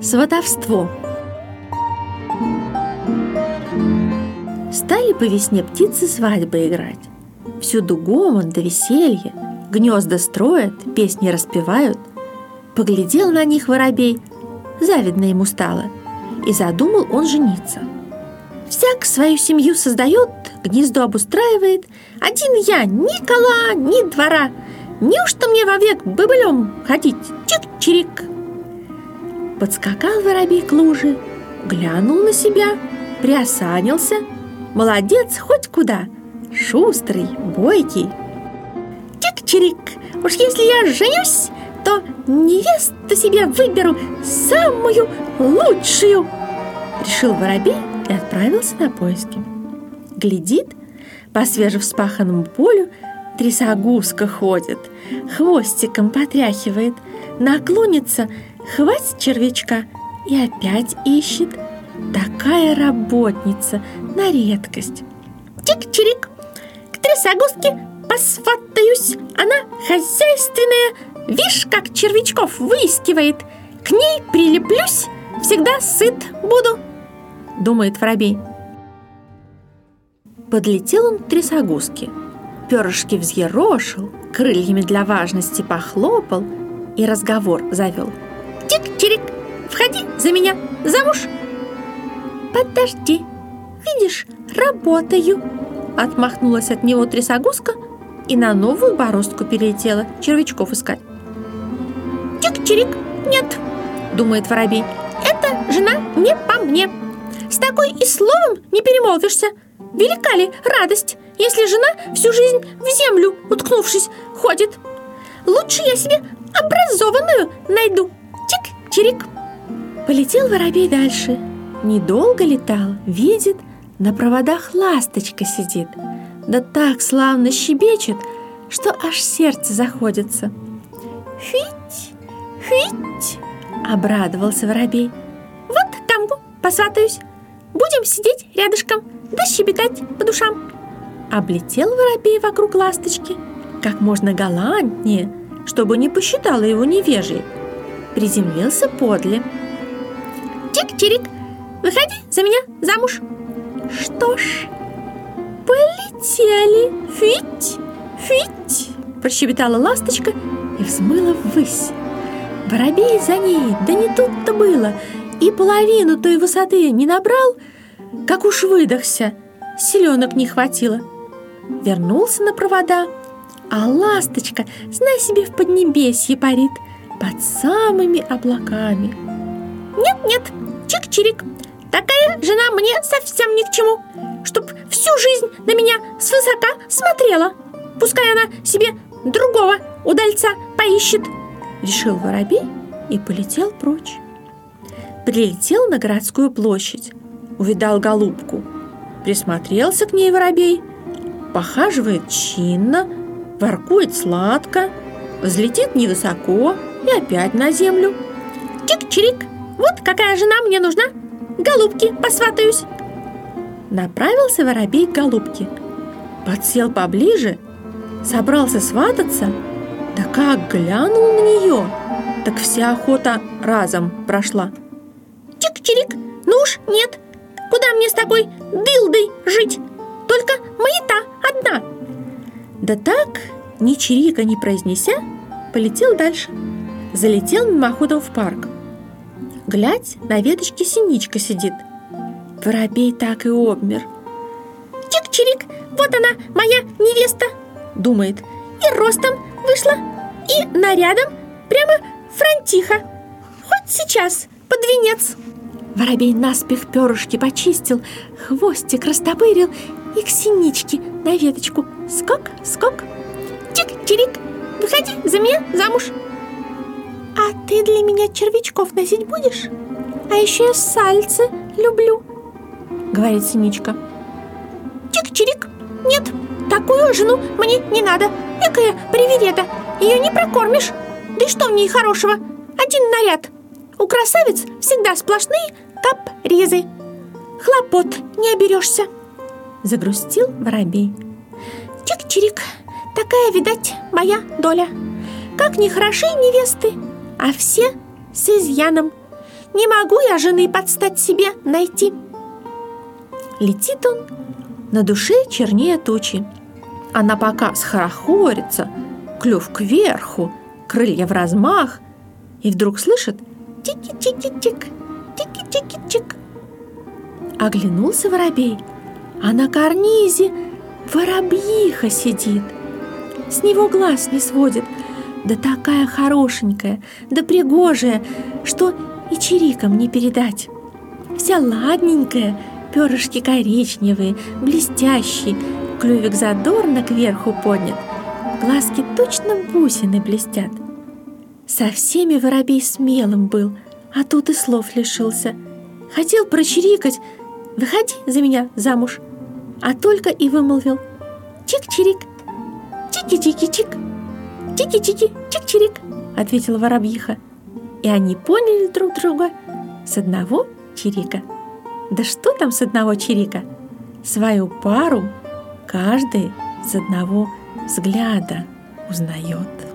Сватовство Стали по весне птицы свадьбы играть. Всюду гомон да веселье, гнезда строят, песни распевают. Поглядел на них воробей, завидно ему стало, и задумал он жениться. Всяк свою семью создает, гнездо обустраивает. Один я ни кола, ни двора. Неужто мне вовек бобылем ходить? Чик-чирик. Подскакал воробей к луже, глянул на себя, приосанился. Молодец хоть куда, шустрый, бойкий. Чик-чирик, уж если я женюсь, то невесту себе выберу самую лучшую. Решил воробей и отправился на поиски. Глядит, по свежевспаханному полю трясогузка ходит, хвостиком потряхивает, наклонится – хватит червячка и опять ищет. Такая работница на редкость. Чик-чирик, к трясогузке посватаюсь. Она хозяйственная, вишь, как червячков выискивает. К ней прилеплюсь, всегда сыт буду, думает воробей. Подлетел он к трясогузке, перышки взъерошил, крыльями для важности похлопал и разговор завел – Чик-чирик, входи за меня замуж Подожди, видишь, работаю! Отмахнулась от него трясогузка и на новую бороздку перелетела червячков искать. Чик-чирик, нет, думает воробей. Эта жена не по мне. С такой и словом не перемолвишься. Велика ли радость, если жена всю жизнь в землю, уткнувшись, ходит Лучше я себе образованную найду Чирик! Полетел воробей дальше. Недолго летал, видит, на проводах ласточка сидит. Да так славно щебечет, что аж сердце заходится. «Фить! Фить!» — обрадовался воробей. «Вот камбу посватаюсь. Будем сидеть рядышком, да щебетать по душам». Облетел воробей вокруг ласточки как можно галантнее, чтобы не посчитала его невежей приземлился подле. «Чик-чирик, выходи за меня замуж!» «Что ж, полетели! Фить, фить!» Прощебетала ласточка и взмыла ввысь. Воробей за ней, да не тут-то было, и половину той высоты не набрал, как уж выдохся, селенок не хватило. Вернулся на провода, а ласточка, знай себе, в поднебесье парит – под самыми облаками. Нет-нет, чик-чирик, такая жена мне совсем ни к чему, чтоб всю жизнь на меня свысока смотрела. Пускай она себе другого удальца поищет, решил воробей и полетел прочь. Прилетел на городскую площадь, увидал голубку, присмотрелся к ней воробей, похаживает чинно, воркует сладко, взлетит невысоко – и опять на землю. Чик-чирик, вот какая жена мне нужна. Голубки, посватаюсь. Направился воробей к голубке. Подсел поближе, собрался свататься, да как глянул на нее, так вся охота разом прошла. Чик-чирик, ну уж нет, куда мне с такой дылдой жить? Только маята одна. Да так, ни чирика не произнеся, полетел дальше залетел мимоходом в парк. Глядь, на веточке синичка сидит. Воробей так и обмер. Чик-чирик, вот она, моя невеста, думает. И ростом вышла, и нарядом прямо фронтиха. Хоть сейчас, под венец. Воробей наспех перышки почистил, хвостик растопырил и к синичке на веточку. Скок, скок. Чик-чирик, выходи за меня замуж. А ты для меня червячков носить будешь? А еще я сальцы люблю, говорит Синичка. Чик-чирик, нет, такую жену мне не надо. Экая привереда, ее не прокормишь. Да и что в ней хорошего? Один наряд. У красавиц всегда сплошные капризы. Хлопот не оберешься. Загрустил воробей. Чик-чирик, такая, видать, моя доля. Как не хороши невесты, а все с изъяном. Не могу я жены подстать себе найти. Летит он, на душе чернее тучи. Она пока схорохорится, клюв кверху, крылья в размах, и вдруг слышит тики-тики-тик, тики-тики-тик. Оглянулся воробей, а на карнизе воробьиха сидит. С него глаз не сводит, да такая хорошенькая, да пригожая, что и чириком не передать. Вся ладненькая, перышки коричневые, блестящие, клювик задорно кверху поднят, глазки точно бусины блестят. Со всеми воробей смелым был, а тут и слов лишился. Хотел прочирикать, выходи за меня замуж, а только и вымолвил «Чик-чирик, чики-чики-чик, чики-чики, чик-чирик», ответила воробьиха. И они поняли друг друга с одного чирика. Да что там с одного чирика? Свою пару каждый с одного взгляда узнает.